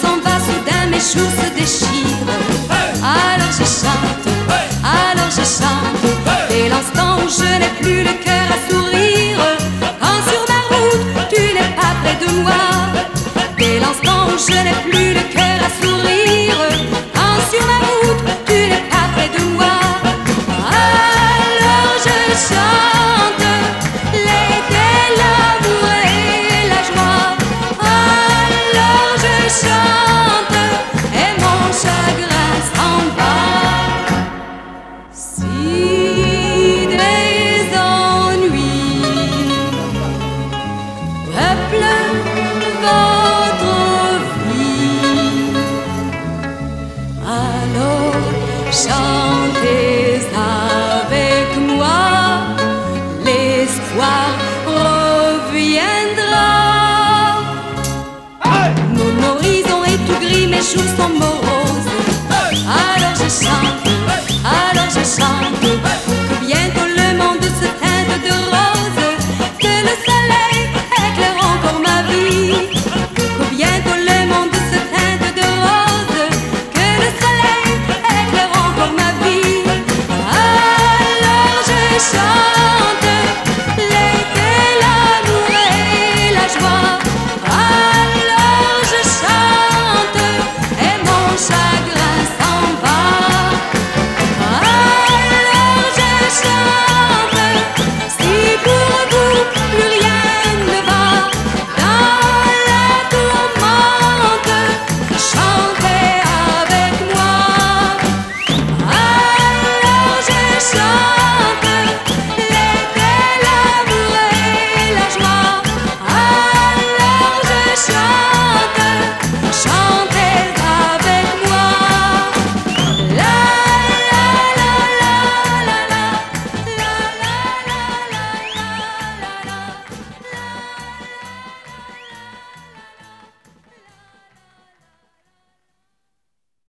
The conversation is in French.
S'en va soudain, mes jours somos